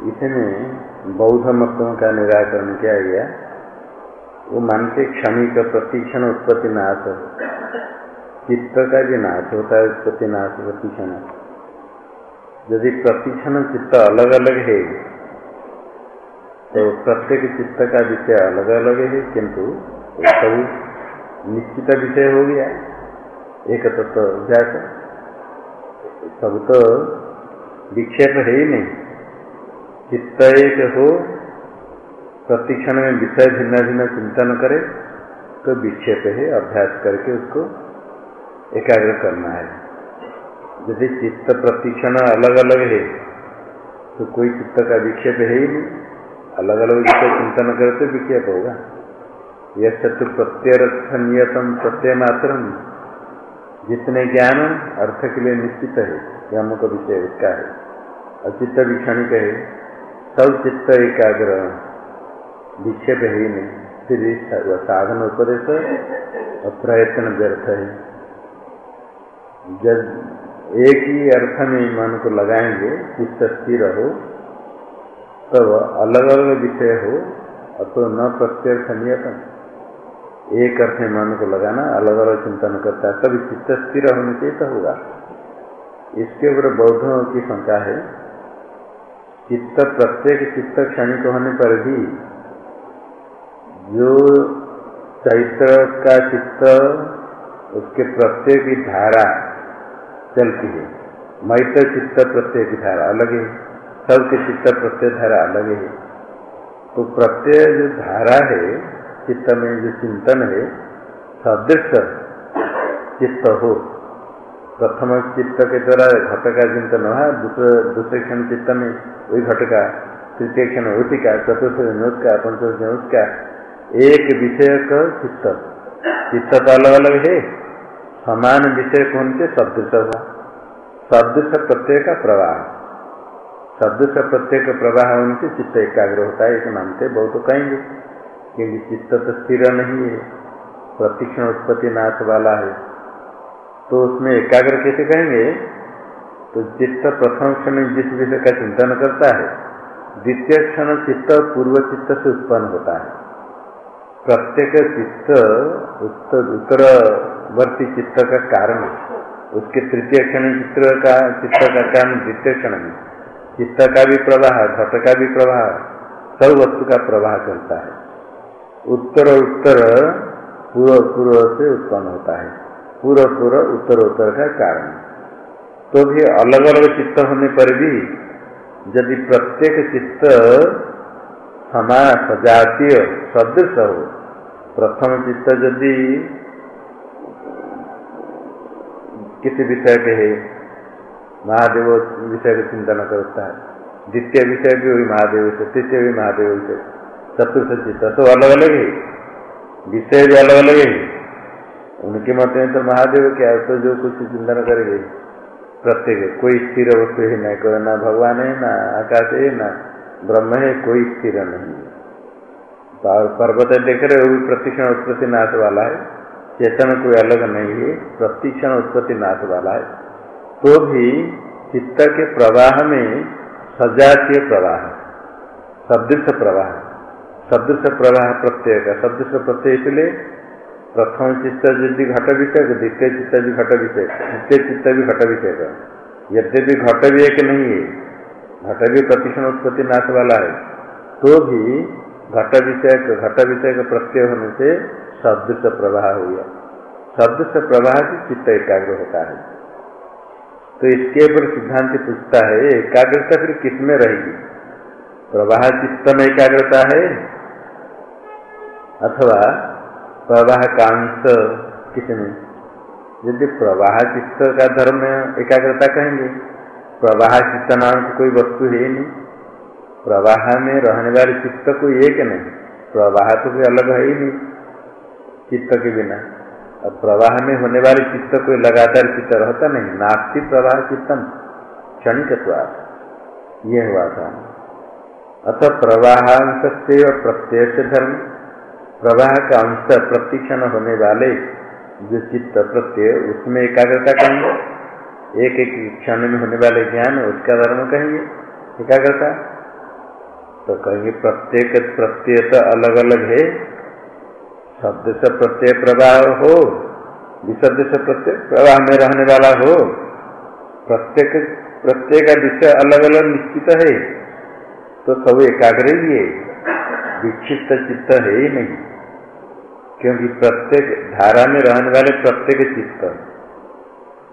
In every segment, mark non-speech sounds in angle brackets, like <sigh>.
इसमें बौद्ध मतों का निराकरण किया गया वो मानते क्षणिक प्रतिक्षण उत्पत्ति नाश चित्त का भी नाश होता है, उत्पत्ति नाश, प्रतिक्षण। यदि प्रतिक्षण चित्त अलग अलग है तो प्रत्येक चित्त का विषय अलग अलग है, किंतु सब निश्चित विषय हो गया, एक तत्व अभ्यास सब तो विक्षेप है ही नहीं। चित्त एक हो, प्रतिक्षण में विषय भिन्न भिन्न चिंतन करे तो विक्षेप है, अभ्यास करके उसको एकाग्र करना है। यदि चित्त प्रतिक्षण अलग अलग है तो कोई चित्त का विक्षेप है ही नहीं। अलग अलग विषय चिंतन करे तो विक्षेप होगा। यह तो प्रत्यर्थ नियतम प्रत्यय मात्र जितने ज्ञान अर्थ के लिए निश्चित है, यह अमुक विषय उसका है। और चित्त भी क्षणिक है। सब चित्त एकाग्र विक्षेप है ही नहीं फिर साधन उपदेश और प्रयत्न व्यर्थ है। जब एक ही अर्थ में मन को लगाएँगे, चित्त स्थिर हो, तब अलग अलग विषय हो तो न प्रत्यर्थ नियतन एक अर्थ में मन को लगाना अलग अलग चिंतन करता है, तभी चित्त स्थिर होने से तो होगा। इसके ऊपर बौद्धों की शंका है चित्त, प्रत्येक चित्त क्षणिक होने पर भी जो चैत्र का चित्त, उसके प्रत्येक धारा चलती है। मैत्र चित्त प्रत्येक धारा अलग है। सबके चित्त प्रत्यय धारा अलग है। तो प्रत्यय जो धारा है, चित्त में जो चिंतन है, सदृश चित्त हो। प्रथम चित्त के द्वारा घट का चिंतन हुआ दूसरे क्षण चित्त में वही घट का तृतीय क्षण उसी चतुर्थ विनोद का पंचदश विनोद का। एक विषय का चित्त। चित्त तो अलग अलग है। समान विषय कौन से? सदृश हुआ सदृश प्रत्यय का प्रवाह। सदृश प्रत्यय का प्रवाह उनसे चित्त एकाग्र होता है ऐसे मानते बहुत कहेंगे। क्योंकि चित्त तो स्थिर नहीं है। प्रतिक्षण उत्पत्ति नाश वाला है। तो उसमें एकाग्र कैसे कहेंगे तो चित्त प्रथम क्षण जिस विषय का चिंतन करता है, द्वितीय क्षण चित्त पूर्व चित्त से उत्पन्न होता है। प्रत्येक चित्त उत्तर उत्तरवर्ती चित्त का कारण उसके तृतीय क्षण चित्र का, चित्त का कारण द्वितीय क्षण में चित्त का भी प्रवाह, घट का भी प्रवाह सब वस्तु का प्रवाह चलता है। उत्तर उत्तर पूर्व पूर्व से उत्पन्न होता है। पूर्व पूर्व उत्तर उत्तर का कारण। तो भी अलग अलग चित्त होने पर भी यदि प्रत्येक चित्त समान, सजातीय, सदृश हो, प्रथम चित्त यदि किसी विषय के है, महादेव विषय का चिंतन करता है, द्वितीय विषय भी वही महादेव से, तृतीय भी महादेव से, चतुर्थ चित्त तो अलग अलग है, विषय भी अलग अलग है। उनके मत में तो महादेव क्या तो जो कुछ चिंतन करेंगे, प्रत्येक कोई स्थिर वस्तु है न न भगवान है, ना आकाश है, ना ब्रह्म है, कोई स्थिर नहीं पर्वत देख रहे भी प्रतिक्षण उत्पत्ति नाश वाला है। चेतन कोई अलग नहीं है, प्रतिक्षण उत्पत्ति नाश वाला है। तो भी चित्त के प्रवाह में सजातीय प्रवाह, सदृश प्रवाह सदृश प्रवाह प्रत्यय का सदृश प्रत्यय इसलिए प्रथम चित्त यदि घट विषय द्वितीय चित्त भी घट विषय। द्वितीय चित्त भी घट विषय का। यद्यपि घट भी एक नहीं है, घट भी प्रतिक्षण उत्पत्ति नाश वाला है तो भी घट विषय घट विषय का प्रत्यय होने से सदृश प्रवाह हो गया। सदृश प्रवाह से चित्त एकाग्र होता है। तो इसके ऊपर सिद्धांत पूछता है, एकाग्रता फिर किसमें रहेगी? प्रवाह चित्त में एकाग्रता है अथवा प्रवाह कांश किसमें यदि प्रवाह चित्त का धर्म एकाग्रता कहेंगे, प्रवाह चित्त नाम की कोई वस्तु है नहीं। प्रवाह में रहने वाले चित्त कोई एक नहीं। प्रवाह तो कोई अलग है ही नहीं चित्त के बिना। अब प्रवाह में होने वाले चित्त कोई लगातार चित्त रहता नहीं। नास्ती प्रवाह चित्तम क्षणिक ये हुआ था। अतः प्रवाहांश से प्रत्यक्ष धर्म प्रवाह का अंश प्रतिक्षण होने वाले जो चित्त प्रत्यय, उसमें एकाग्रता कहेंगे। एक एक क्षण में होने वाले ज्ञान, उसका धर्म कहेंगे। एकाग्रता? तो कहेंगे प्रत्येक प्रत्यय तो अलग अलग है। शब्द से प्रत्यय प्रवाह हो, विशब्द से प्रत्यय प्रवाह में रहने वाला हो, प्रत्येक प्रत्येक का विषय अलग अलग निश्चित है तो सब एकाग्र ही है। विक्षिप्त चित्त है ही नहीं। क्योंकि प्रत्येक धारा में रहने वाले प्रत्येक चित्त,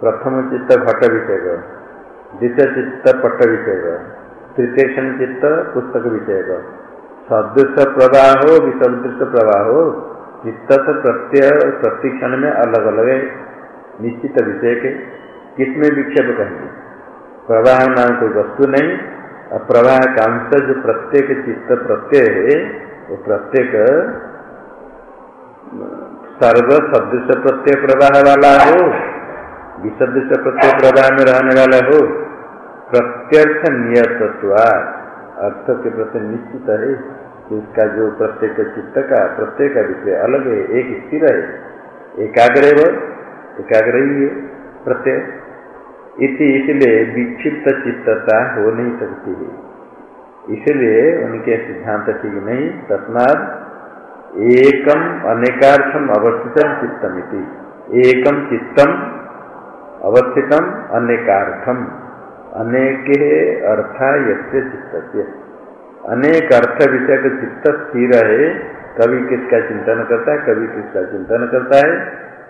प्रथम चित्त घट विषय द्वितीय चित्त पट विषय तृतीय क्षण चित्त पुस्तक विषय सदृश प्रवाह हो विसदृश प्रवाह हो चित्त तो प्रत्यय, प्रतिक्षण में अलग अलग है, निश्चित विषय के। किसमें विक्षेप कहेंगे प्रवाह नाम कोई वस्तु नहीं, और प्रवाह का अंश जो प्रत्येक चित्त प्रत्यय है, वो प्रत्येक सर्व सदृश प्रत्यय प्रवाह वाला हो, विसदृश प्रत्यय प्रवाह में रहने वाला हो, प्रत्यर्थ नियतत्वा अर्थ के प्रति निश्चित है कि इसका जो प्रत्येक चित्त का, प्रत्येक विषय अलग है, एक स्थिर है, एकाग्र व, एकाग्र ही है प्रत्यय। इति इसलिए विक्षिप्त चित्तता हो नहीं सकती है। इसलिए उनके सिद्धांत ठीक नहीं तस्माद एकम अनेकार्थम अवस्थितम चित्तम एकम चित्तम अवस्थितम अनेकार्थम। अनेक अर्था यसे चित्त अनेक अर्थ विषय का चित्त स्थिर है कभी किसका चिंतन करता है कभी किसका चिंतन करता है।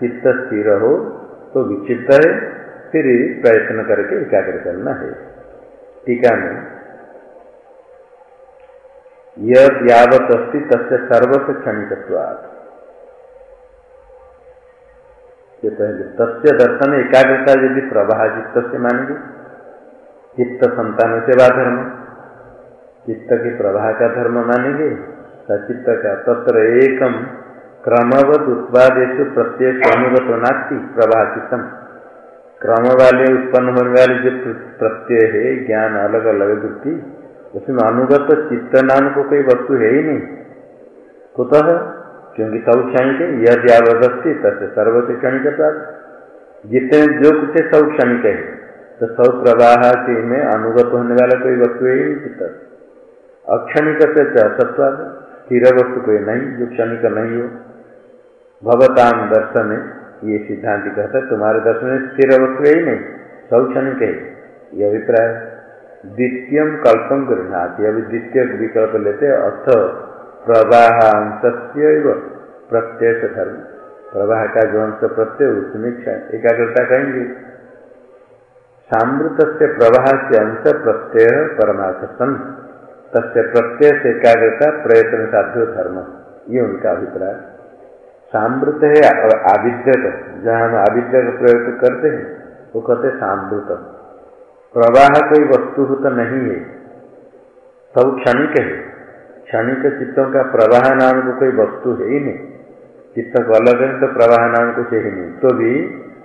चित्त स्थिर हो तो विचित्त है, फिर प्रयत्न करके एकाग्र करना है। टीका में यद अस्ति तस्य सर्वस्व क्षणिकत्वात्। पहले तस्य दर्शन एकाग्रता यदि प्रवाह चित्त से मानेंगे चित्त संतान सेवा धर्म? चित्त के प्रवाह का धर्म मानेंगे सचित्त का तत्र एकम क्रमवत उत्पादेश प्रत्येक नास्ती प्रवाह चित्तम क्रम वाले उत्पन्न होने वाले जो प्रत्यय है ज्ञान अलग अलग वृत्ति उसमें अनुगत चित्त नाम को कोई वस्तु है ही नहीं। कुतः? क्योंकि सब क्षणिक यदि आवदस्ती तस्य सर्वस्व क्षणिक जितने जो कुछ है सब क्षणिक है तो सब प्रवाह के में अनुगत होने वाला कोई वस्तु है ही नहीं चित्त। अक्षणिक से सत्वाद स्थिर वस्तु कोई नहीं, जो क्षणिक नहीं हो। भवताम दर्शन, ये सिद्धांत कहता है, तुम्हारे दर्शन स्थिर वस्तु है ही नहीं सब क्षणिक है। ये अभिप्राय द्वितीय कल्पम गृहणाती। अभी द्वितीय विकल्प लेते अथ प्रवाह अंश प्रत्यय धर्म। प्रवाह का जो अंश प्रत्यय उसमें एकाग्रता कहेंगे। सामृत से प्रवाह से अंश प्रत्यय परमार्थ सन तस्य प्रत्यय से एकाग्रता प्रयत्न साध्य धर्म। ये उनका अभिप्राय। सामृत है आविद्यक जहाँ हम आविद्य का प्रयोग करते हैं, वो कहते सामृत प्रवाह कोई वस्तु तो नहीं है। सब क्षणिक है। क्षणिक चित्तों का प्रवाह नाम को कोई वस्तु है ही नहीं। चित्त को अलग है तो प्रवाह नाम कुछ ही नहीं। तो भी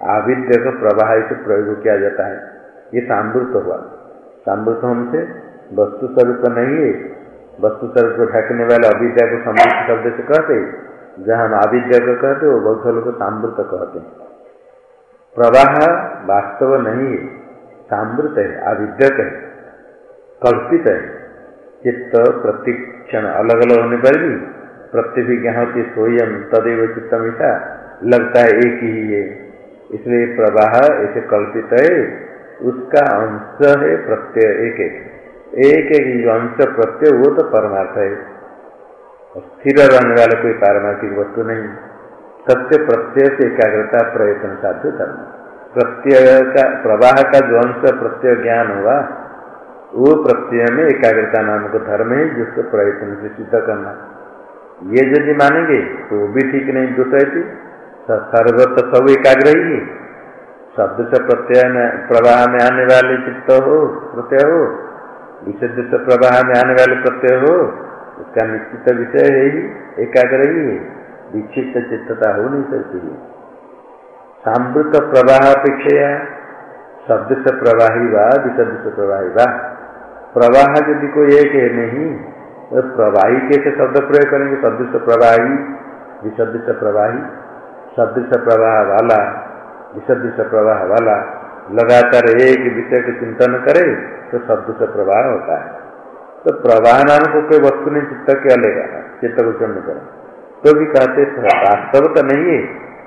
आविद्य का प्रवाह से प्रयोग किया जाता है। ये सामृत हुआ। सामृत हमसे वस्तु स्वरूप नहीं है। वस्तु स्वरूप को ढकने वाले अविद्या को समृद्ध शब्द से कहते जहाँ हम आविद्या को कहते वो बहुत लोग सामृत कहते प्रवाह वास्तव नहीं है। सामृत है अविद्यक है, कल्पित है। चित्त, प्रतिक्षण अलग अलग होने पर भी प्रत्यभिज्ञा होती स्वयं तदेव चित्तम लगता है एक ही है। इसलिए प्रवाह ऐसे कल्पित है, उसका अंश है प्रत्यय, एक एक एक एक अंश प्रत्यय, वो तो परमार्थ है। स्थिर रहने वाला कोई पारमार्थिक वस्तु नहीं। सत्य प्रत्यय से एकाग्रता प्रयत्न साध्य धर्म। प्रत्यय का प्रवाह का जो अंश प्रत्यय ज्ञान हुआ। वो प्रत्यय में एकाग्रता नाम का धर्म है, जिसको प्रयत्न से सिद्ध करना। ये यदि मानेंगे तो भी ठीक नहीं, दूसरे थी सर्वत सब एकाग्र ही। शब्द से प्रत्यय में, प्रवाह में आने वाले चित्त हो, प्रत्यय हो। विशुद्ध से प्रवाह में आने वाले प्रत्यय हो, उसका निश्चित विषय है ही, एकाग्र ही है। विक्षिप्त चित्तता हो नहीं सकती है। सामृत प्रवाह अपेक्षा शब्द से प्रवाही वा से प्रवाही वा। प्रवाह यदि कोई एक है नहीं तो प्रवाही कैसे शब्द प्रयोग करेंगे? शब्द से प्रवाही से प्रवाही। शब्द से प्रवाह वाला से प्रवाह वाला लगातार एक विषय के चिंतन करे तो शब्द से प्रवाह होता है। तो प्रवाह नाम को कोई वस्तु नहीं, चित्त के अलेगा चित्त को चुन कर। तो भी कहते वास्तव तो नहीं है,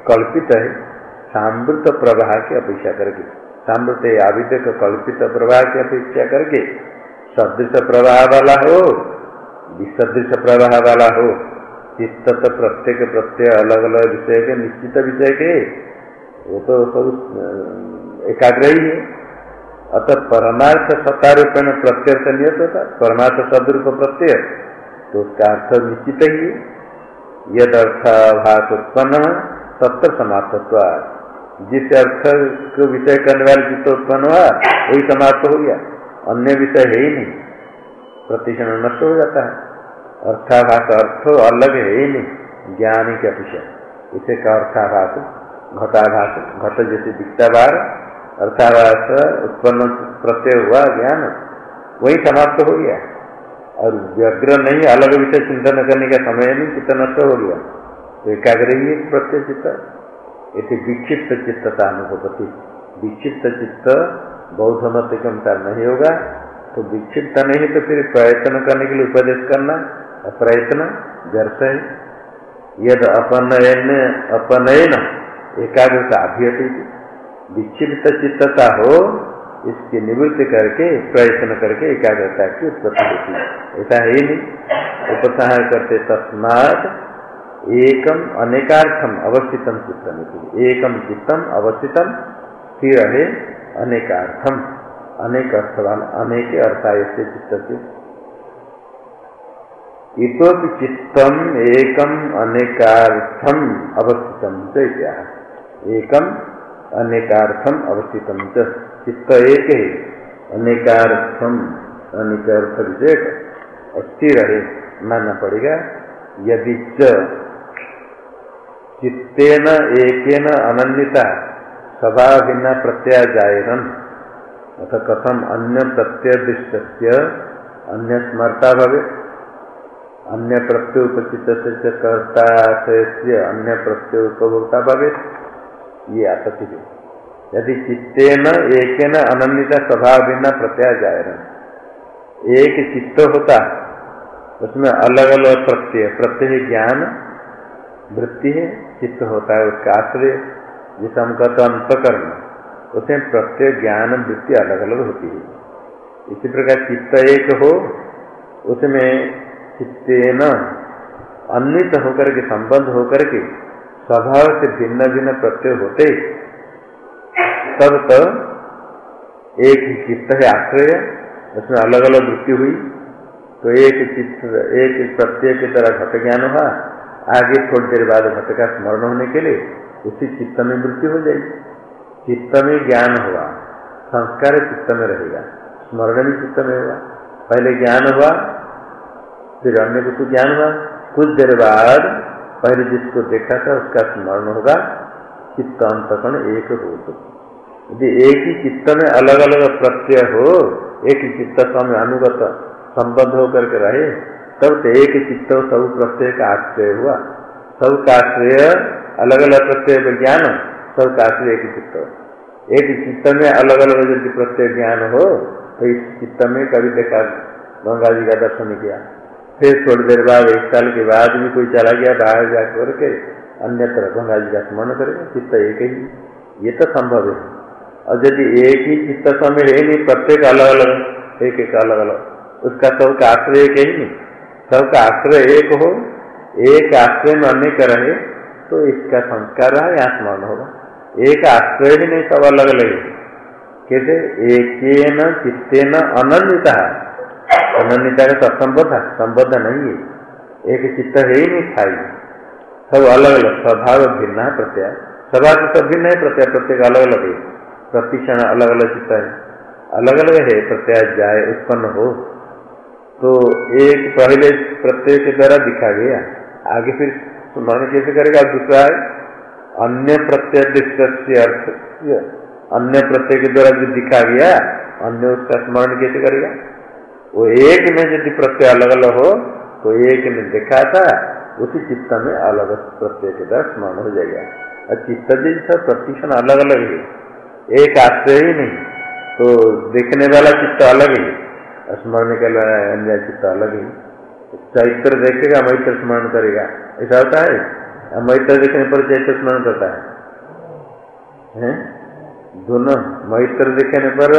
कल्पित है। सामृत प्रवाह की अपेक्षा करके, सामृत आविद कल्पित प्रवाह की अपेक्षा करके, सदृश प्रवाह वाला हो, विसदृश प्रवाह वाला हो चित्त तो प्रत्येक प्रत्यय अलग अलग विषय के, निश्चित विषय के, वो तो सब एकाग्र ही है। अतः परमार्थ सत्ता रूपेण प्रत्यय से नियत होता, परमार्थ सदरूप प्रत्यय तो उसका अर्थ निश्चित ही है। यद अर्थाभास उत्पन्न सत्य समाप्तत्व जिस अर्थ को विषय करने वाले चित्त उत्पन्न हुआ, वही समाप्त हो गया। अन्य विषय है ही नहीं। प्रतिक्षण नष्ट हो जाता है। अर्थाभास अर्थ अलग है ही नहीं। ज्ञान की अपेक्षा इसे का अर्थाभास, घटाभास, घट जैसे दिखता बार। अर्थाभास उत्पन्न प्रत्यय हुआ ज्ञान। वही समाप्त हो गया। और व्यग्र नहीं, अलग विषय चिंतन करने का समय नहीं, चित्त नष्ट हो गया। एकाग्र ही एक प्रत्यय चित्त ऐसे विक्षिप्त चित्तता अनुभवती विक्षिप्त चित्त बौद्ध मत के नहीं होगा तो विक्षिप्त नहीं तो फिर प्रयत्न करने के लिए उपदेश करना प्रयत्न व्यर्थ है। यद अपनयन अपनयन एकाग्रता अभियती विक्षिप्त चित्तता हो, इसकी निवृत्ति करके, प्रयत्न करके एकाग्रता की उत्पत्ति होती है। ऐसा है नहीं। उपसंहार करते तस्मात एकम अनेकार्थम अवस्थितम चित्तम एकम चित्तम अवस्थितम स्थिर है अनेकार्थम। अनेक अर्थ वाला अनेक अर्थाय से चित्त से इतोपि चित्तम एकम अनेकार्थम अवस्थितम क्या एकम अनेकार्थम अवस्थितम च। चित्त एक। है अनेकार्थम अनेकार्थ विषय अस्थिर है मानना पड़ेगा। यदि चित्तेन एकेन अनन्यता सभा भिन्न प्रत्यय जायरन अथ कथम अन्य प्रत्यय दृष्ट अन्य स्मरता भवे अन्य प्रत्यय उपचित से कर्ता से अन्य प्रत्यय उपभोक्ता भवे ये आपत्ति है यदि चित्तेन एक न अनन्यता स्वभाव बिना प्रत्यय जाए एक चित्त होता। उसमें अलग अलग प्रत्यय प्रत्यय ज्ञान वृत्ति है, चित्त होता है उसका आश्रय, जिसे हम कहते अंतकरण। उसमें प्रत्यय, ज्ञान, वृत्ति अलग अलग होती है। इसी प्रकार चित्त एक हो, उसमें चित्तेन अन्वित होकर के संबंध होकर के, स्वभाव से भिन्न भिन्न प्रत्यय होते तब तो एक ही चित्त है आश्रय, उसमें अलग अलग वृत्ति हुई। तो एक चित्त, एक प्रत्यय की तरह घट ज्ञान हुआ आगे थोड़ी देर बाद घट का स्मरण होने के लिए उसी चित्त में मृत्यु हो जाएगी। चित्त में ज्ञान हुआ, संस्कार चित्त में रहेगा, स्मरण भी चित्त में हुआ। पहले ज्ञान हुआ, फिर अन्य को तो ज्ञान हुआ। कुछ देर बाद पहले जिसको देखा था उसका स्मरण होगा, चित्त अंतकण एक हो यदि एक ही चित्त में अलग अलग प्रत्यय हो, एक ही चित्त समय अनुगत संबद्ध होकर के रहे तब तो एक चित्त सब प्रत्यय का आश्रय हुआ। सब का आश्रय अलग अलग प्रत्यय विज्ञान सब का आश्रय एक चित्त। एक चित्त में अलग अलग यदि प्रत्यय ज्ञान हो तो इस चित्त में कभी देखा, गंगा जी का दर्शन किया। फिर थोड़ी देर बाद, एक साल के बाद भी कोई चला गया, बाहर जा करके अन्यत्र गंगा जी का स्मरण करेगा, चित्त एक ही। ये तो संभव है। और यदि एक ही चित्त समय है नहीं, प्रत्येक अलग अलग एक एक अलग अलग उसका सबका आश्रय एक ही नहीं। सबका आश्रय एक हो, एक आश्रय में अनेक रहे तो इसका संस्कार रहा यहाँ स्मरण होगा। एक आश्रय ही नहीं, सब अलग अलग कैसे? एक न चित्ते न अनन्यता। अनन्यता का असंबद्ध संबद्ध नहीं है। एक चित्त है ही नहीं खाई सब अलग अलग, स्वभाव भिन्न है, प्रत्यय। स्वभाव सब भिन्न है, प्रत्यय प्रत्येक अलग अलग है। प्रतिक्षण अलग अलग चित्त है। अलग अलग है, प्रत्यय जाए उत्पन्न हो। तो एक पहले प्रत्यय के द्वारा दिखा गया। आगे फिर स्मरण कैसे करेगा? दूसरा है, अन्य प्रत्यय दृष्ट अर्थ अन्य प्रत्यय के द्वारा जो दिखा गया, अन्य उसका स्मरण कैसे करेगा? वो एक में यदि प्रत्यय अलग अलग हो तो एक ने देखा था, उसी चित्त में अलग प्रत्यय के द्वारा स्मरण हो जाएगा। और चित्त जैसा प्रतिक्षण अलग अलग है, एक आश्रय ही नहीं तो देखने वाला चित्त अलग है। स्मरण के लिए अन्य चित्त अलग ही। चैत्र देखेगा, मैत्र स्मरण करेगा। ऐसा होता है? मैत्र देखने पर चैत्र स्मरण करता है। हैं? दोनों। मैत्र देखने पर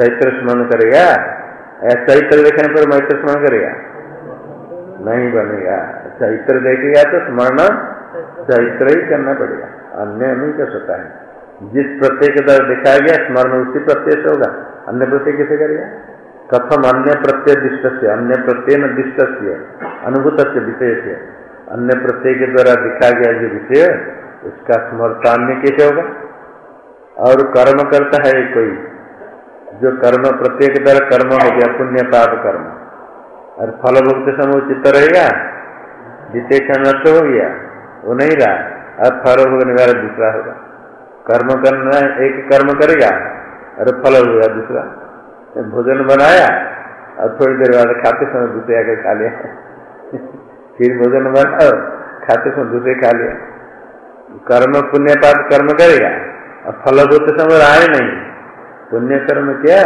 चैत्र स्मरण करेगा, या चैत्र देखने पर मैत्र स्मरण करेगा? नहीं बनेगा। चैत्र देखेगा तो स्मरण चैत्र ही करना पड़ेगा। अन्य नहीं कर सकता है। जिस प्रत्यय के द्वारा दिखाया गया, स्मरण उसी प्रत्यय से होगा। अन्य प्रत्यय कैसे करेगा? कथम अन्य प्रत्यय दिष्ट से अन्य प्रत्यय न दिष्ट से अनुभूत से विषय से अन्य प्रत्यय के द्वारा दिखा गया जो विषय, उसका स्मरतान्य कैसे होगा? और कर्म करता है कोई, जो कर्म प्रत्येक द्वारा कर्म हो गया पुण्य पाप कर्म। और फल भोगते समय चित्त रहेगा जितने क्षण नष्ट हो गया, वो नहीं रहा और फल भोगने वाला दूसरा होगा। कर्म करना, एक कर्म करेगा, और फल होगा दूसरा। भोजन बनाया और थोड़ी देर बाद खाते समय दूसरे आकर खा लिया। फिर भोजन बनाओ खाते समय दूसरे खा लिया। कर्म पुण्य पाप कर्म करेगा और फल होते समय रहा नहीं। पुण्य कर्म किया?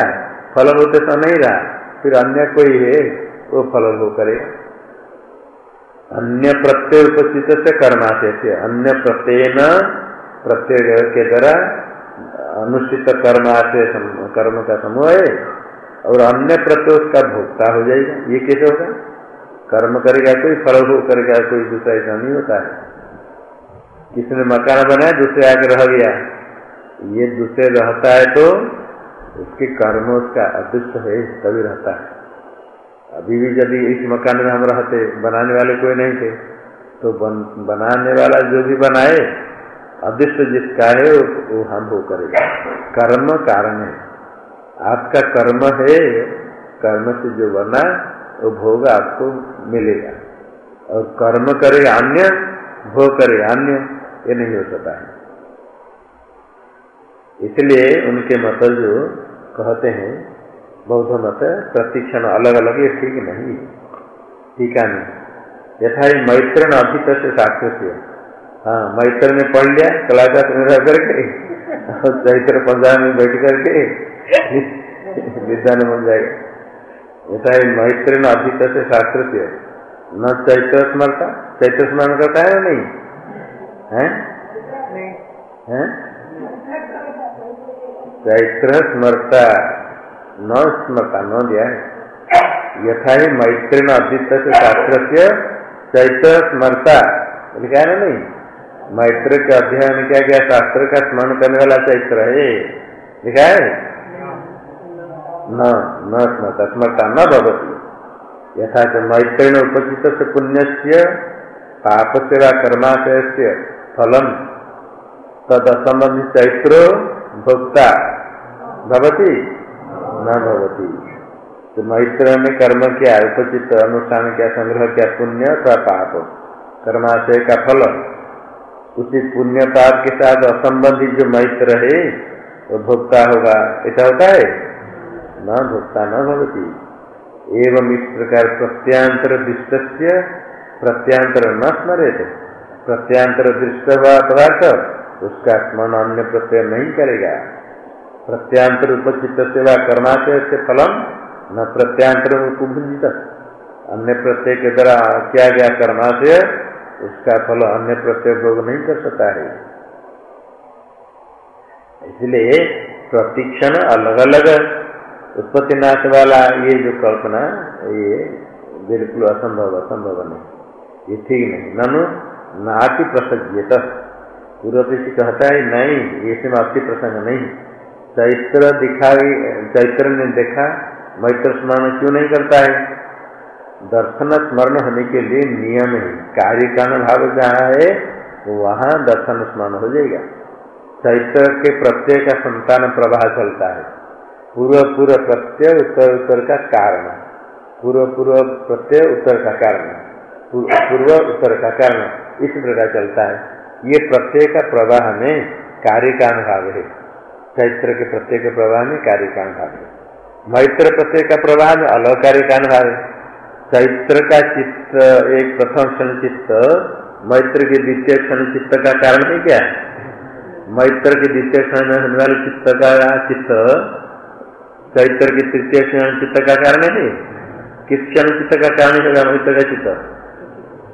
फल होते समय नहीं रहा। फिर अन्य कोई है, वो फल वो करेगा। अन्य प्रत्यय उपस्थित से कर्माशय अन्य प्रत्यय न, प्रत्यय के द्वारा अनुष्ठित कर्म आशय कर्म का समूह है। और अन्य प्रत्यय उसका भोक्ता हो जाएगा। ये कैसे होगा? कर्म करेगा कोई फल हो करेगा कोई दूसरा ऐसा नहीं होता है। किसने मकान बनाया दूसरे आगे रह गया। ये दूसरे रहता है तो उसके कर्म उसका अदृष्ट है तभी रहता है। अभी भी यदि इस मकान में हम रहते बनाने वाले कोई नहीं थे तो बन, बनाने वाला जो भी बनाए अदृष्ट जिसका है वो हम वो करेगा। कर्म कारण है। आपका कर्म है, कर्म से जो बना, वो भोग आपको मिलेगा। और कर्म करेगा अन्य, भोग करेगा अन्य, ये नहीं हो सकता है। इसलिए उनके मत जो कहते हैं, बौद्ध मत, प्रतिक्षण अलग अलग ये ठीक नहीं ठीक है नहीं यथा मैत्रण अधिक से साक्ष्य हाँ मैत्र ने पढ़ लिया, कलाकार में रह करके चैत्र पंजाब में बैठ करके <laughs> विद्वान बन जाएगा। ऐसा है मैत्री न अधिक से शास्त्र से न चैत्र स्मरता चैत्र स्मरण करता है या नहीं? है? हैं? चैत्र स्मरता न स्मरता न दिया है। यथा ही मैत्री न अधिक से शास्त्र से चैत्र स्मरता लिखा है ना नहीं? मैत्र के अध्ययन क्या क्या शास्त्र का स्मरण करने वाला चैत्र है? लिखा है? न न स्मृत स्मृता न भवती। यथा मैत्रेण उपचित से पुण्य से पाप से कर्माशय से फलम। तद संबंधी चैत्र भोक्ता भवती? न भवती। तो मैत्र में कर्म क्या उपचित अनुष्ठान क्या, संग्रह क्या, पुण्य अथवा पाप? कर्माशय का फल उसी पुण्य पाप के साथ असंबंधित जो मैत्र है, वो भोक्ता होगा। ऐसा होता है? न भोक्ता न भवती एवं इस प्रकार प्रत्यांतर दृष्ट से प्रत्यांतर न स्मरेत प्रत्यांतर दृष्ट हुआ पदार्थ उसका स्मरण अन्य प्रत्यय नहीं करेगा प्रत्यांतर उपचित सेवा कर्माशय से फलम न प्रत्यांतर उपभुजित अन्य प्रत्यय के द्वारा किया गया कर्माशय उसका फल अन्य प्रत्यय भोग नहीं कर सकता है इसलिए प्रतिक्षण अलग अलग उत्पत्ति नाश वाला ये जो कल्पना ये बिल्कुल असंभव असंभव नहीं। ये ठीक नहीं। ननु नाति प्रसज्यत पूर्व कहता है, नहीं, ये आपकी प्रसंग नहीं। चैत्र दिखा चैत्र ने देखा, मैत्र स्मरण क्यों नहीं करता है? दर्शन स्मरण होने के लिए नियम है। कार्य कारण भाव जहाँ है, वहाँ दर्शन स्मरण हो जाएगा। चैत्र के प्रत्यय का संतान प्रवाह चलता है। पूर्व पूर्व प्रत्यय उत्तर उत्तर का कारण। पूर्व पूर्व प्रत्यय उत्तर का कारण पूर्व उत्तर का कारण। इस प्रकार चलता है। ये प्रत्यय का प्रवाह में कार्य का अनुभाव है। चैत्र के प्रत्यय के प्रवाह में कार्य का अनुभाव है। मैत्र प्रत्यय का प्रवाह में अलग कार्य का अनुभाव है। चैत्र का चित्त, एक प्रथम क्षण चित्त, मैत्र के द्वितीय क्षण चित्त का कारण है क्या? मैत्र के द्वितीय क्षण होने वाले चित्त का चित्त चैत्र की तृतीय क्षण चित्त का कारण है किस क्षण चित्त का कारण होगा मैत्र का चित्त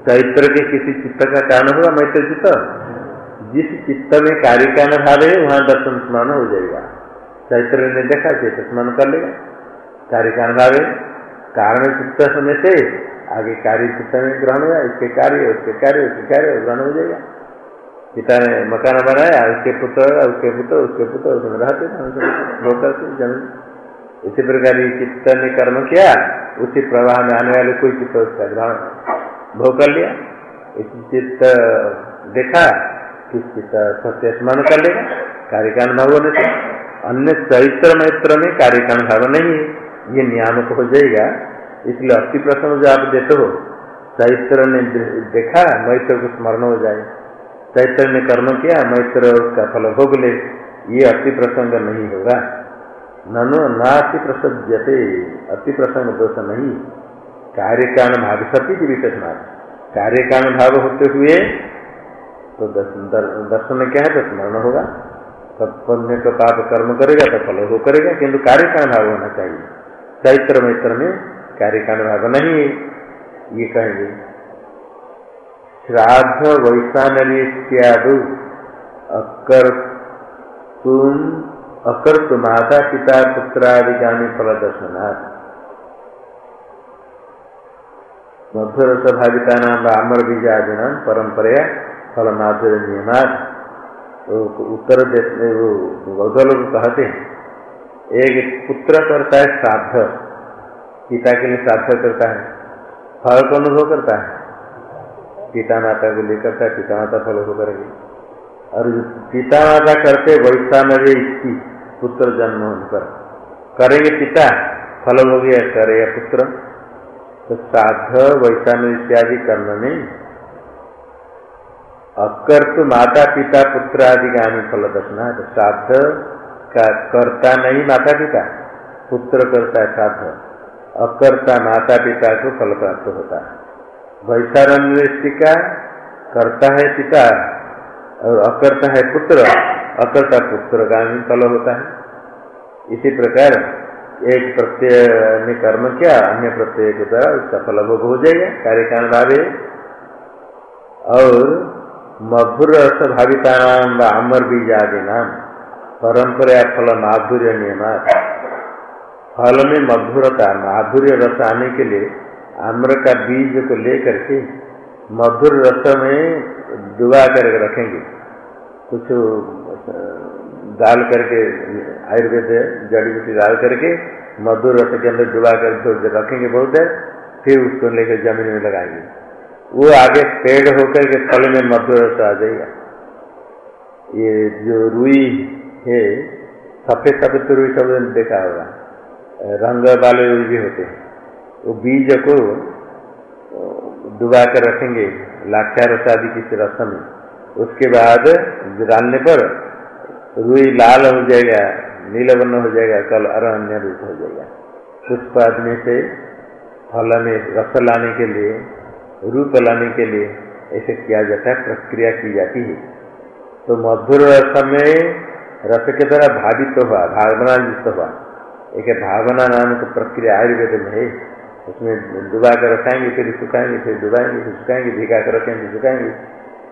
चैत्र। के किसी चित्त का कारण होगा मैत्र चित्त जिस चित्त में कार्य का भाव है वहाँ दर्शन स्मरण हो जाएगा। चैत्र ने देखा चैत्र स्मरण कर लेगा। कार्य का भाव है कारण चित्त समय से आगे कार्य चित्त में ग्रहण हुआ, इसके कार्य, उसके कार्य उसके कार्य ग्रहण हो जाएगा। पिता ने मकान बनाया, उसके पुत्र उसके पुत्र उसके पुत्र उसमें रहते करते ज़मीन इसी प्रकार चित्त ने कर्म किया, उसी प्रवाह में आने वाले कोई चित्त उसका ग्रहण भोग कर लिया, इस चित्त देखा, किस चित्त सत्य स्मरण कर लेगा कार्य का अनुभव होने से। अन्य चरित्र मैत्र में कार्य का अनुभव नहीं ये नियामक हो जाएगा। इसलिए अति प्रश्न जो आप देते हो चैत्र ने देखा, मैत्र को स्मरण हो जाए। चैत्र ने कर्म किया, मैत्र उसका फल भोग ले, ये अति प्रसंग नहीं होगा। ननो न अति प्रसज्यते। अति प्रसंग दोष नहीं। कार्य कारण भाव सती की विशेषण कार्य कारण भाव होते हुए तो दर्शन क्या है? तो स्मरण होगा। तब पुण्य का पाप कर्म करेगा तो फल हो करेगा, किंतु कार्य कारण भाव होना चाहिए। चैत्र मित्र में कार्य कारण भाव नहीं ये कहेंगे। श्राद्ध वैशानरी इत्यादि अकर तुम अकर माता, पिता पुत्रादिगामी फल दर्शनाथ मधुर सभागिता नाम अमर बीजादिना परंपरा फल माधुर्य नियमात उत्तर वो गौदल कहते हैं एक पुत्र करता है, श्राद्ध। पिता के लिए श्राद्ध करता है। फल को अनुभव करता है। पिता माता को लेकर पिता माता फल हो करेंगे। और पिता माता करते वैसा नवे इसकी पुत्र जन्म होकर करेंगे पिता, फल हो गया, करेगा पुत्र। तो साध वैशान इत्यादि करने में अकर तो माता, पिता, पुत्र आदि का हमें फल दर्शना तो साध का करता नहीं माता, पिता, पुत्र करता है साध। अकर्ता माता, पिता को फल प्राप्त होता है। वैशारण्य का करता है पिता और अकर्ता है पुत्र। अकर्ता पुत्र का फल होता है। इसी प्रकार एक प्रत्यय ने कर्म किया, अन्य प्रत्यय के द्वारा उसका फल भोग हो जाएगा कार्य भावे। और मधुर रस भाविता नाम व अमर बीज आदि नाम परंपरा फल माधुर्य नियम फल में मधुरता, माधुर्य रस आने के लिए आम्र का बीज को लेकर के मधुर रस में डुबा कर रखेंगे। कुछ डाल करके, आयुर्वेद जड़ी बूटी डाल करके, मधुर रस के अंदर डुबा कर रखेंगे बहुत देर, फिर उसको लेकर ज़मीन में लगाएँगे। वो आगे पेड़ होकर के फल में मधुर रस आ जाएगा। ये जो रुई है, सफ़ेद सफ़ेद तो रुई सब देखा होगा। रंग वाले रुई भी होते हैं। वो बीज को डुबा कर रखेंगे लाक्षा रस आदि किसी रस में उसके बाद डालने पर रुई लाल हो जाएगा नील वर्ण हो जाएगा, कल अरण्य रूप हो जाएगा। पुष्प आदमी से फल में रस लाने के लिए, रूप लाने के लिए ऐसे किया जाता है, प्रक्रिया की जाती है। तो मधुर रस में रस के द्वारा भावित तो हुआ भावना युक्त हुआ एक भावना नाम की प्रक्रिया आयुर्वेद में है। उसमें डुबा कर रखाएँगे फिर सुखाएँगे, फिर डुबाएँगे, फिर सुखाएँगे, भिगा कर रखेंगे, सुखाएँगे।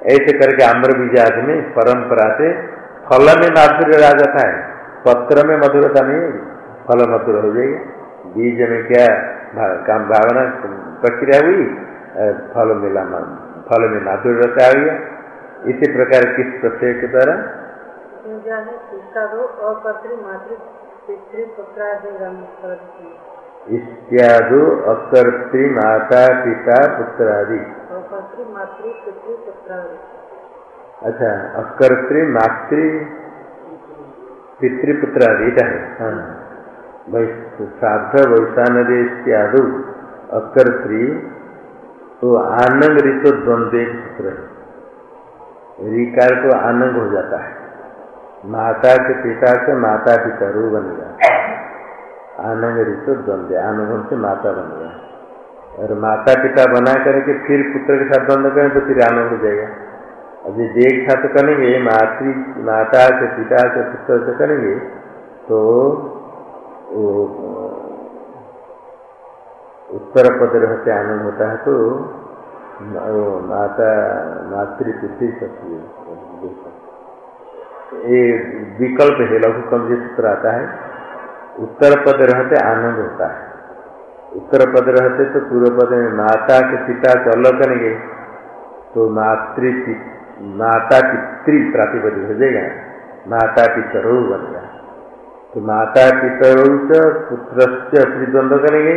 ऐसे करके आम्र बीजाद में परंपरा से फल में माधुर्य आ जाता है पत्र में मधुरता नहीं फल मधुर हो जाएगा। बीज में क्या काम भावना प्रक्रिया हुई? फल मिला फल में माधुर्य रसा आ गया। इसी प्रकार किस प्रत्यय के द्वारा? इत्यादि अकर्तृ माता पिता पुत्र आदि। अच्छा अकर्तृ मातृ पितृपुत्र आदि है। हाँ श्राद्ध, वैशानदे इत्यादि अकर्तृ तो आनंद ऋतु द्वंद्व पुत्र है। रिकार को आनंद हो जाता है। माता के पिता से माता पिता रू बन जाता आनंद ऋतु द्वंद्व, आनंद से माता बन गया और माता पिता बना करके फिर पुत्र के साथ द्वंद्व करें तो फिर आनंद हो जाएगा अभी देख था तो करेंगे मातृ, माता से, पिता से, पुत्र से करेंगे तो वो, उत्तर पद रहते आनंद होता है तो माता, मातृ मातृपुत्री शक्ति ये विकल्प है लघु कम सूत्र आता है। उत्तर पद रहते आनंद होता है। उत्तर पद रहते तो पूर्व पद में माता के पिता से अलग करेंगे तो मातृ माता पितृ प्रातिपद हो जाएगा, माता पितरो बनेगा तो माता पितरो से पुत्र से त्रिद्वंद करेंगे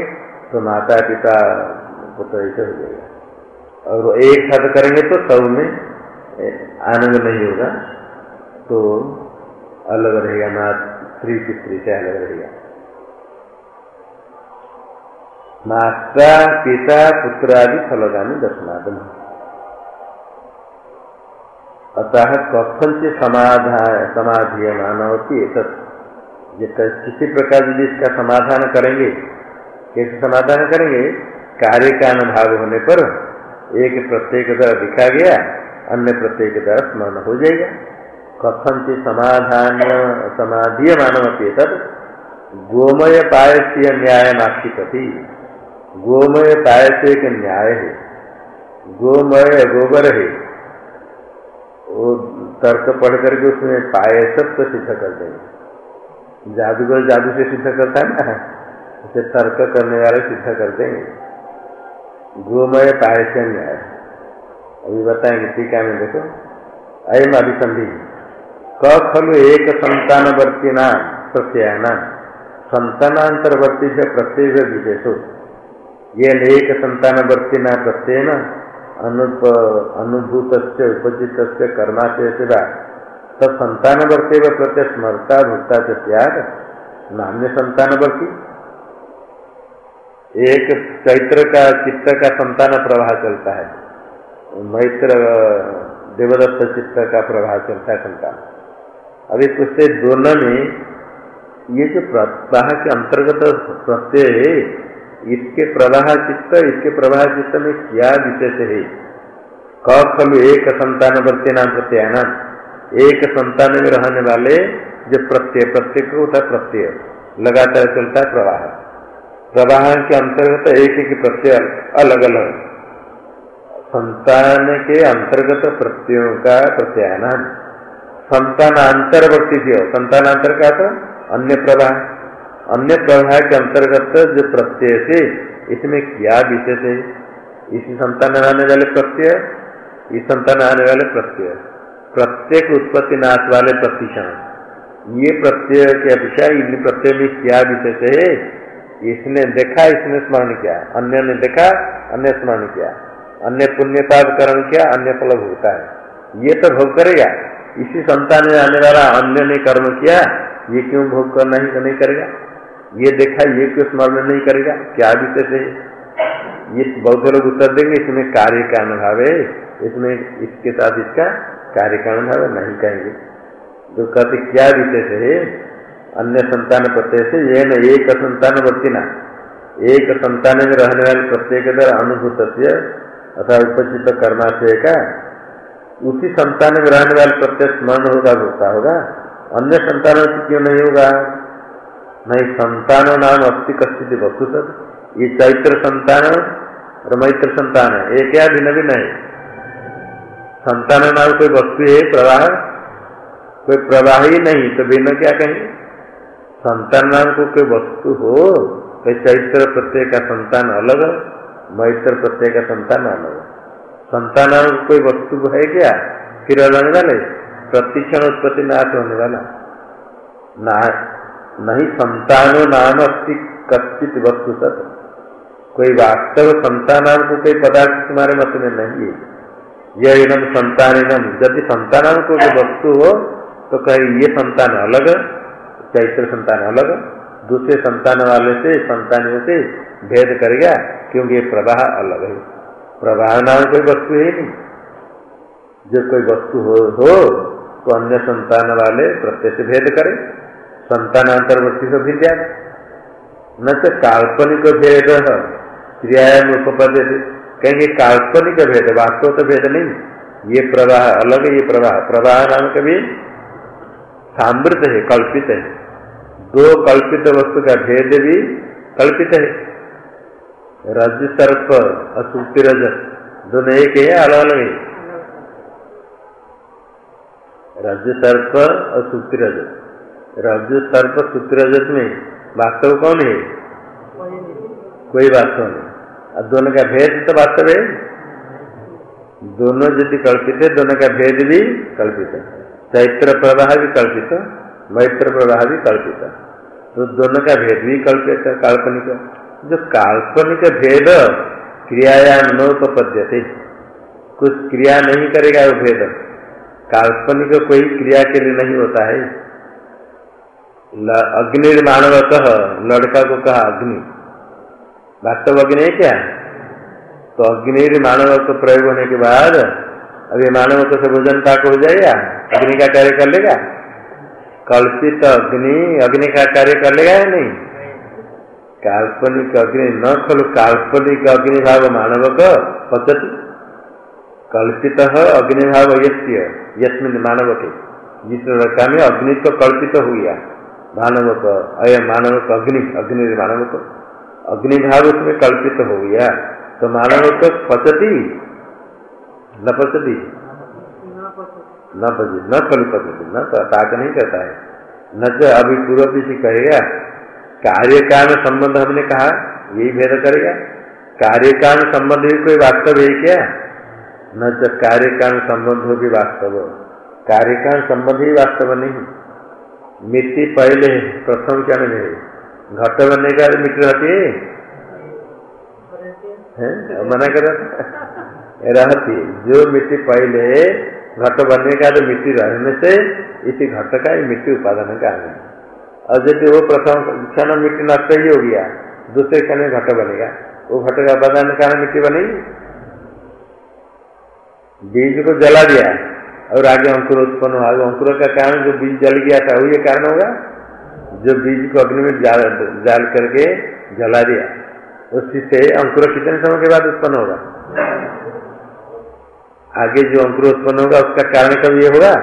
तो माता पिता पुत्र ऐसे हो जाएगा। और एक साथ करेंगे तो सब में आनंद नहीं होगा तो अलग रहेगा, मातृ पितृ से अलग रहेगा। माता, पिता, पुत्र आदि फलगामी दर्शनादन अतः कथन से समाधान समाधि मानवती किसी प्रकार यदि इसका समाधान करेंगे, कैसे समाधान करेंगे? कार्य का अनुभाव होने पर एक प्रत्येक द्वारा दिखा गया, अन्य प्रत्येक द्वारा स्मरण हो जाएगा। कथन से समाधान समाधीय मानवती तद गोमय पायस्य न्याय नास्तिकती गोमय पाय से एक न्याय है। गोमय गोबर है। वो तर्क पढ़ करके उसमें पाए तो सिद्ध कर देंगे। जादूगर जादू से सिद्ध करता है ना? उसे तर्क करने वाले सिद्ध कर देंगे। गोमय पाय से न्याय। अभी बताएँगे है, मैं देखो। अयम अभिसंधि। क खलु एक संतानवर्ती नाम प्रत्यय नाम संतानांतरवर्ती से प्रत्येक विशेषो। ये एक संतानवर्ती न प्रत्यय अनुप अनुभूत उपजित कर्माशय तब संतानवर्ती व प्रत्यय स्मरता, भुक्ता से त्याग नान्य संतानवर्ती एक चैत्र का चित्त का संतान प्रवाह चलता है। मैत्र, देवदत्त चित्त का प्रवाह चलता है संतान। अभी उससे दोनों में ये जो प्रवाह के अंतर्गत प्रत्यय इसके प्रवाह चित्त, इसके प्रवाह चित्त में क्या विशेष है? क खलु एक संतान वर्ती नाम प्रत्ययनाम एक संतान में रहने वाले जो प्रत्यय प्रत्यय को होता है प्रत्यय, लगातार चलता प्रवाह। प्रवाह के अंतर्गत एक एक प्रत्यय अलग अलग संतान के अंतर्गत प्रत्ययों का प्रत्यायन संतान अंतर्वर्ती संतानांतर का तो अन्य प्रवाह। अन्य प्रवाह के अंतर्गत जो प्रत्यय से, इसमें क्या विशेष है? इसी संतान आने वाले प्रत्यय, इस संतान आने वाले प्रत्यय। प्रत्येक उत्पत्ति नाश वाले प्रतिषण ये प्रत्यय के अपेक्षा इन प्रत्यय में क्या विशेष है? इसने देखा, इसने स्मरण किया। अन्य ने देखा, अन्य स्मरण किया। अन्य पुण्य पाप करण किया, अन्य फल भोगता है। ये तो भोग करेगा। इसी संतान में आने वाला अन्य ने कर्म किया, ये क्यों भोग करना ही नहीं करेगा? ये देखा, ये क्यों स्मरण नहीं करेगा? क्या विशेष है ये बहुत लोग उत्तर देंगे, इसमें कार्य का अनुभव है इसमें इसके साथ इसका कार्य का अनुभव नहीं कहेंगे। जो कहते, क्या विशेष है अन्य संतान प्रत्यय से यह न एक संतान वर्ती ना। एक संतान में रहने वाले प्रत्येक द्वारा अनुभूत अथवा उपचित कर्माशय का, उसी संतान में रहने वाले प्रत्यय स्मरण होगा भोगता होगा। अन्य संतानों से क्यों नहीं होगा? नहीं संतान नाम अस्थि कश्चित वस्तु सद। ये चैत्र संतान और मैत्र संतान है। एक या भिन्न भिन्न है? संतान नाम कोई वस्तु है, प्रवाह? कोई प्रवाह ही नहीं तो भिन्न क्या कहेंगे संतान नाम को कोई वस्तु हो कोई चैत्र प्रत्यय का संतान अलग मैत्र प्रत्यय का संतान अलग संतान नाम कोई वस्तु है क्या? फिर अलग वाले प्रतिक्षण उत्पत्ति नाश होने वाला। ना नहीं संतानो नाम अस्ति कच्चित वस्तु सत कोई वास्तव संतान को कोई पदार्थ तुम्हारे मत में नहीं है। यह इनम संतान इनम। यदि संतान को वस्तु हो तो कहे ये संतान अलग चैत्र संतान अलग दूसरे संतान वाले से संतानियों से भेद करेगा क्योंकि ये प्रवाह अलग है। प्रवाह नाम कोई वस्तु है नहीं। जो कोई वस्तु हो, हो तो अन्य संतान वाले प्रत्यक्ष भेद करे। संतानांतरवर्ती से भिद्या न तो काल्पनिक भेद क्रियाएँ उपपद कहेंगे काल्पनिक भेद, वास्तव तो भेद नहीं। ये प्रवाह, अलग ये प्रवाह। प्रवाह नाम कभी सामृत है, कल्पित है। दो कल्पित वस्तु का भेद भी कल्पित है। रज, सर्प और रजत दोनों एक है अलग अलग है? रज, सर्प और रजत रज सर्प सुक्ति रजत में वास्तव कौन है? कोई वास्तव नहीं। और दोनों का भेद तो वास्तव है। दोनों यदि कल्पित है, दोनों का भेद भी कल्पित है। चैत्र प्रवाह भी कल्पित मैत्र प्रवाह भी कल्पित तो दोनों का भेद भी कल्पित है, काल्पनिक जो काल्पनिक भेद क्रियायाम नोपद्य थे कुछ क्रिया नहीं करेगा वो भेद। काल्पनिक कोई क्रिया के लिए नहीं होता है। अग्निर्माणवत लड़का को कहा अग्नि। वास्तव अग्नि है क्या? तो अग्निर्माणव को प्रयोग होने के बाद अभी मानव को से भोजन का हो जाएगा, अग्नि का कार्य कर लेगा? कल्पित अग्नि अग्नि का कार्य कर लेगा या नहीं? काल्पनिक अग्नि न खलु, काल्पनिक अग्निभाव मानव का कल्पित अग्निभाव यस्य, यस्मिन मानव के जिस लड़का में अग्नि तो कल्पित हो। गया मानव का अय मानव का अग्नि अग्नि मानव को अग्निभाव उसमें कल्पित हो गया। तो मानव को पचती, न पचती? न पचती, न खलु पचती, न ताक नहीं करता है। न तो अभी पूर्व पीछे कहेगा कार्य कारण संबंध हमने कहा, यही भेद करेगा। कार्य कारण संबंध भी कोई वास्तव है क्या? न तो कार्य कारण संबंध हो भी वास्तव। कार्य कारण संबंध ही वास्तव नहीं। मिट्टी पहले, प्रथम क्या में घट बनने का मिट्टी रहती है? मना कर रहती जो मिट्टी पहले, घट बनने का तो मिट्टी रहने से, इसी घट का मिट्टी उपादान का है। और यदि वो प्रथम क्षण मिट्टी नष्ट ही हो गया, दूसरे क्षण में घट बनेगा। वो घट का बदन कारण मिट्टी बनेगी। बीज को जला दिया। और आगे अंकुर उत्पन्न हुआ अंकुर का कारण जो बीज जल गया था वही कारण होगा? जो बीज को अग्नि में जाल जाल करके जला दिया। उसी से अंकुर कितने समय के बाद उत्पन्न होगा? आगे जो अंकुर उत्पन्न होगा, उसका कारण कब ये होगा?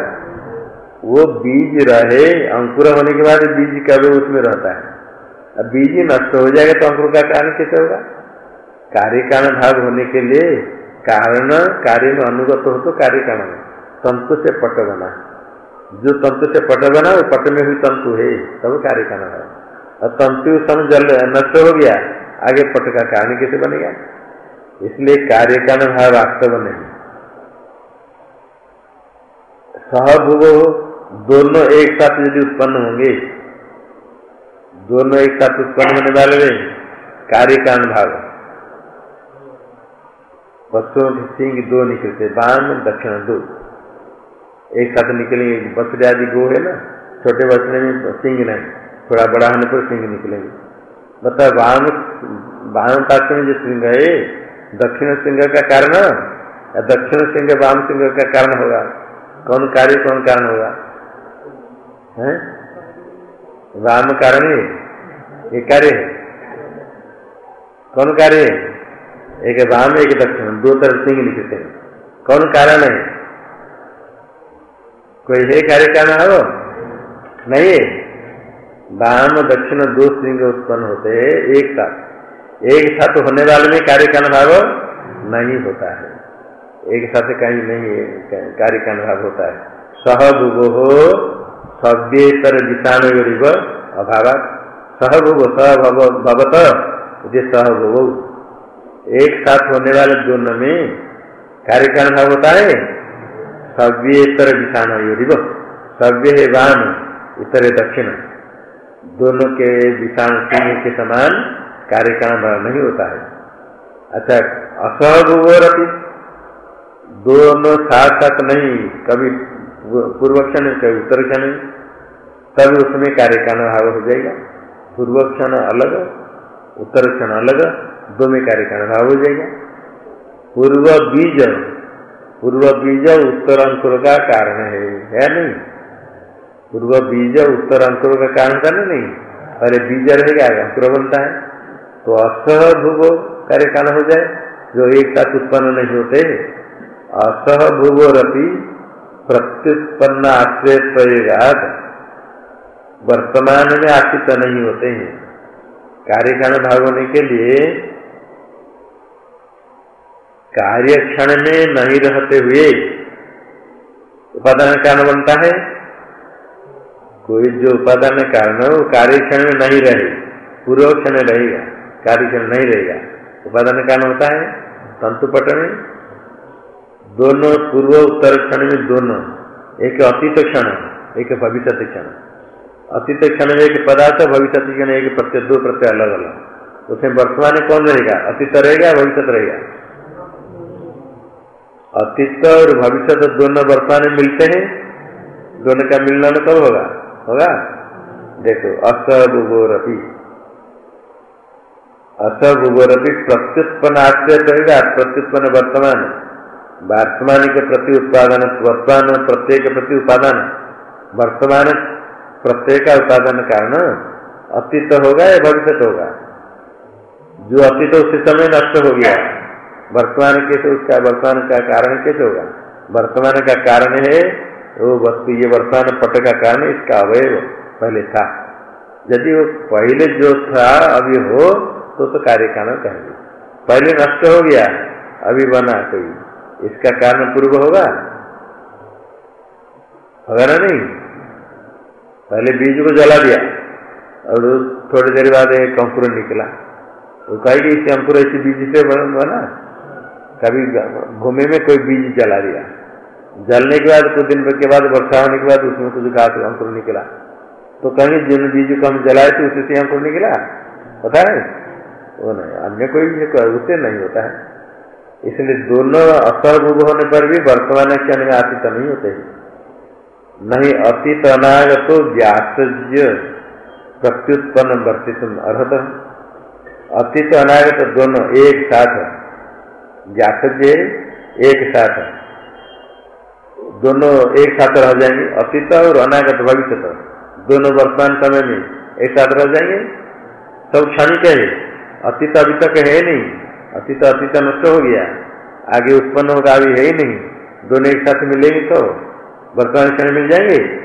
वो बीज रहे, अंकुर होने के बाद बीज कब उसमें रहता है? अब बीज नष्ट हो जाएगा तो अंकुर का कारण कैसे होगा? कार्य कारण भाग होने के लिए कारण, कार्य में अनुगत हो तो कार्य कारण। तंतु से पट बना। जो तंतु से पट बना, वो पट में हुई तंतु है। तब कार्य कारण है। और तंतु सम जल, नष्ट हो गया, आगे पट का कारण कैसे बनेगा? इसलिए कार्य कारण भाव वास्तव नहीं सहभुव दोनों एक साथ यदि उत्पन्न होंगे, दोनों एक साथ उत्पन्न होने वाले कार्य कारण भाग बच्चों के सिंह दो निकलते बाम दक्षिण दो। एक साथ निकलेंगे बछड़े आदि गो है ना, छोटे बछड़े में सिंह नहीं थोड़ा बड़ा होने पर सिंह निकलेंगे। बता वाम वाम पात्र में जो सिंह है, दक्षिण सिंह का कारण, या दक्षिण सिंह, वाम सिंह का कारण होगा? कौन कार्य, कौन कारण होगा? है? वाम कारण है ये कार्य है। कौन कार्य है? एक वाम, एक दक्षिण, दो तरफ़ सिंह लिखते हैं। कौन कारण है? कोई है कार्य कारण है? नहीं। है वाम दक्षिण, दो सिंह उत्पन्न होते हैं, एक साथ। एक साथ होने वाले में कार्य कारण भाव नहीं होता है। एक साथ कहीं नहीं कार्य कारण भाव होता है। सह हो सव्येतर विषाणुरिव अभाव सहभुव सहभवत यदि सहभुव एक साथ होने वाले दोनों में कार्य कारण भाव होता है। सव्येतर विषाणुरिव सव्य है वाम उत्तर दक्षिण। दोनों के विषाणु सिंह के समान कार्य कारण भाव नहीं होता है। अच्छा असहभुव दोनों साथ साथ नहीं, कभी पूर्व क्षण कभी उत्तर क्षण तब उसमें कार्य कारण भाव हो जाएगा। पूर्व क्षण अलग उत्तर क्षण अलग दो में कार्य कारण भाव हो जाएगा। पूर्व बीज पूर्व बीज उत्तर अंकुर का कारण है है नहीं? पूर्व बीज उत्तर अंकुर का कारण था ना नहीं? अरे बीज रहेगा अंकुर बनता है। तो असह भूगो कार्य कारण हो जाए, जो एक साथ उत्पन्न नहीं होते असह भूगो रपी प्रत्युत्पन्न आश्रय प्रयोगात वर्तमान में आश्रित नहीं होते हैं। कार्य कारण भाग होने के लिए कार्य क्षण में नहीं रहते हुए उपादान कारण बनता है। कोई जो उपादान कारण है, वो कार्य क्षण में नहीं रहे। पूर्व क्षण में रहेगा कार्य क्षण नहीं रहेगा। उपादान कारण होता है तंतुपट में दोनों पूर्व उत्तर क्षण में दोनों, एक अतीत क्षण, एक भविष्य क्षण। अतीत क्षण में एक पदार्थ भविष्य क्षण एक प्रत्यय, दो प्रत्यय अलग अलग उसमें वर्तमान कौन रहेगा? अतीत रहेगा भविष्य रहेगा। अतीत और भविष्य तो दोनों वर्तमान में मिलते हैं। दोनों का मिलना कब होगा? होगा? देखो असबुगोरपी असबुगोरपी प्रत्युत्पन्न आश्रय रहेगा प्रत्युत्पन्न वर्तमान। वर्तमान के प्रति उत्पादन, वर्तमान प्रत्येक प्रति उत्पादन। वर्तमान प्रत्येक का उत्पादन कारण अतीत होगा या भविष्य होगा? जो अतीत उसी समय नष्ट हो गया। वर्तमान कैसे उसका वर्तमान का कारण कैसे होगा? वर्तमान का कारण है, वो वस्तु, ये वर्तमान पट का कारण इसका अवयव पहले था। यदि वो पहले जो था, अभी हो तो तो कार्य कारण कहेंगे। पहले नष्ट हो गया, अभी बना कोई। इसका कारण पूर्व होगा? होगा ना नहीं। पहले बीज को जला दिया, और थोड़ी देर बाद एक अंकुर निकला। वो कहेगी, इसे अंकुर ऐसे बीज से बना। कभी भूमि में कोई बीज जला दिया। जलने के बाद, कुछ दिन के बाद, वर्षा होने के बाद उसमें कुछ घास अंकुर निकला। तो कहीं जिन बीज को हम जलाए थे, उसी से अंकुर निकला। पता है वो नहीं, अन्य कोई उससे नहीं होता है। इसलिए दोनों असर्भुभ होने पर भी वर्तमान क्षण में अतीत नहीं होते नहीं, अतीत अनागत व्यासज्य प्रत्युत्पन्न वर्तित्व अर्थ अतीत अनागत दोनों एक साथ व्यासज्य एक साथ दोनों एक साथ रह जाएँगे, अतीत और अनागत भविष्य। दोनों वर्तमान समय में एक साथ रह जाएँगे। सब क्षणिक है। अतीत अभी तक है नहीं। अतीत अतीत नष्ट हो गया। आगे उत्पन्न होगा, अभी है ही नहीं। दोनों एक साथ मिलेंगे तो वर्तमान क्षण मिल जाएँगे।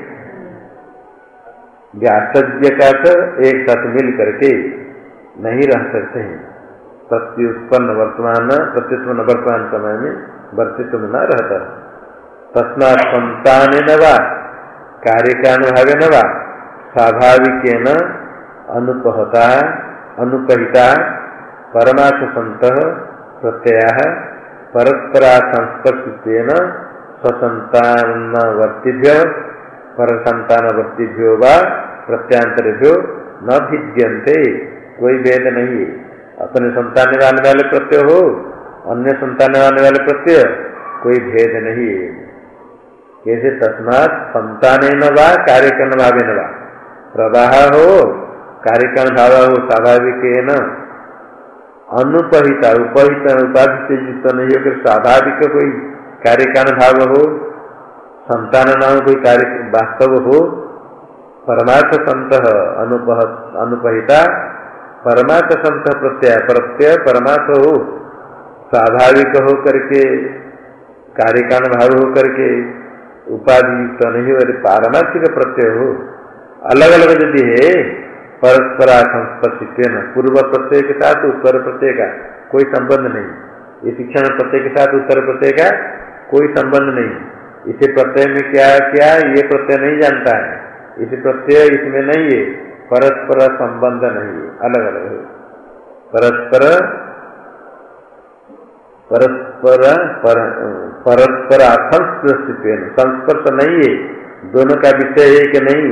व्यासज्ञ का एक साथ मिल करके नहीं रह सकते हैं। प्रत्युत्पन्न वर्तमान प्रत्युत्पन्न वर्तमान समय में वर्तित्व न रहता तस्मा संतान नवा कार्य का अनुभाव नवा स्वाभाविक न अनुपहता अनुपहिता परमार्थ संत प्रत्यय परस्परा संस्पर्शित स्वसंतानवर्तिभ्य पर संतानवर्तिभ्यो व प्रत्यांतरभ्यो न भिद्यंते कोई भेद नहीं है। अपने संतान आने वाले प्रत्यय हो, अन्य संतान आने वाले प्रत्यय, कोई भेद नहीं। है कैसे तस्मात संतान वा, कार्यक्रम भावे न प्रवाह हो, कार्यक्रम भाव हो स्वाभाविक है न अनुपहिता, उपहित उपाधि से युक्त नहीं हो स्वाभाविक कोई कार्यकारण भाव हो, संतान नाम कोई कार्य वास्तव हो, परमार्थ संत अनुपहिता परमार्थ संत प्रत्यय प्रत्यय परमार्थ हो, स्वाभाविक हो करके कार्यकान भाव हो करके उपाधि तो नहीं हो पारमार्थिक प्रत्यय हो अलग अलग यदि है, परस्परा संस्पर्शित पूर्व प्रत्यय के साथ उत्तर प्रत्यय का कोई संबंध नहीं। इस शिक्षण प्रत्यय के साथ उत्तर प्रत्यय का कोई संबंध नहीं। इसे प्रत्यय में क्या क्या ये प्रत्यय नहीं जानता है। इस प्रत्यय इसमें नहीं है। परस्पर संबंध नहीं है अलग अलग है। परस्पर परस्पर पर, परस्पर संस्पर्श संस्पर्श नहीं है। दोनों का विषय है कि नहीं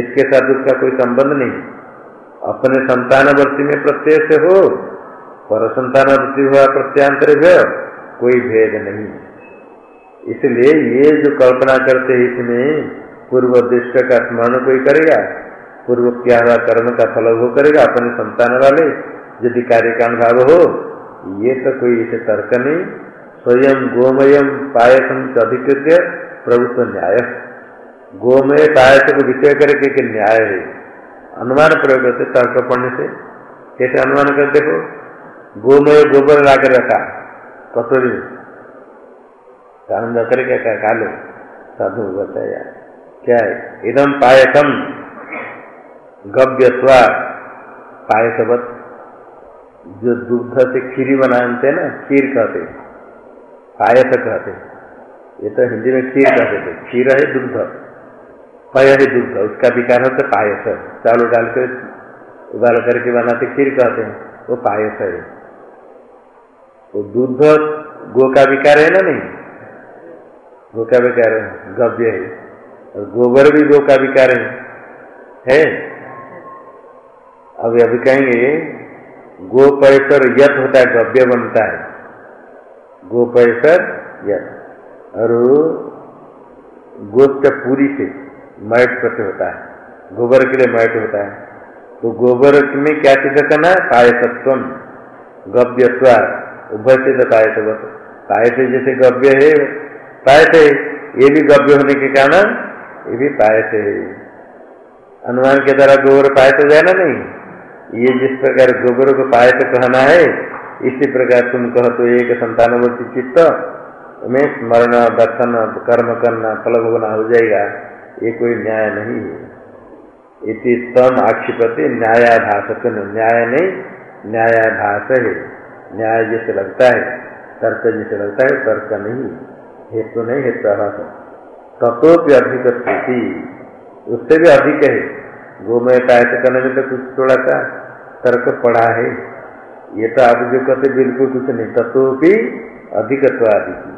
इसके साथ उसका कोई संबंध नहीं। अपने संतानवर्ती में प्रत्यय से हो पर संतानवर्ती हुआ प्रत्यांतर कोई भेद नहीं। इसलिए ये जो कल्पना करते हैं इसमें पूर्व दृष्ट का स्मरण कोई करेगा? पूर्व क्या हुआ कर्म का फल वो करेगा, अपने संतान वाले, यदि कार्य का अनुभाव हो, ये तो कोई इसे तर्क नहीं। स्वयं गोमयम पायसम अधिकृत प्रभुत्व न्याय। गोमय पायस को विषय करके के न्याय है। अनुमान प्रयोग करते, तर्क पढ़ने से। कैसे अनुमान कर देखो गोमय गोबर ला कर रखा कटोरी में। आनंद करके क्या कालो साधु बताया। क्या है? एकदम पायसम गव्यत्वा पायसवत, जो दुग्ध से खीरी बनाते ना, खीर कहते पायस कहते ये तो हिंदी में खीर कहते थे खीर है दुग्ध, पय है दुग्ध, उसका विकार होता है पायस चावल डालकर उबाल करके बनाते खीर कहते हैं, वो पायस है। वो दूध गो का विकार है ना नहीं? गो का विकार है, गव्य है। और गोबर भी गो का विकार है। है? अभी अभी कहेंगे गो पैसर यत होता है, गव्य बनता है। गो पैसर यत और गोस्त पूरी से मैट प्रति होता है। गोबर के लिए मैट होता है। तो गोबर में क्या चीज़ करना है? पायसत्व गव्यत्व। उभय से पायस पायस जैसे गव्य है, पायस है। ये भी गव्य होने के कारण ये भी पायस है। अनुमान के द्वारा गोबर पायस हो जाए ना नहीं? ये जिस प्रकार गोबर को पायस कहना है, इसी प्रकार तुम कहो तो एक संतानवर्ती चित्त में स्मरण, दर्शन, कर्म करना, फल भोगना हो जाएगा। ये कोई न्याय नहीं है। इति तम आक्षिपति न्यायाभास न्याय नहीं, न्यायाभास है। न्याय जैसे लगता है, तर्क जैसे लगता है, तर्क नहीं। हेतु नहीं, हेतु तत्व अधिक स्थिति उससे भी अधिक है। गो में पायस करने में तो कुछ थोड़ा सा तर्क पड़ा है। ये तो आप जो कहते बिल्कुल कुछ नहीं, तत्व भी अधिकत्व आदि की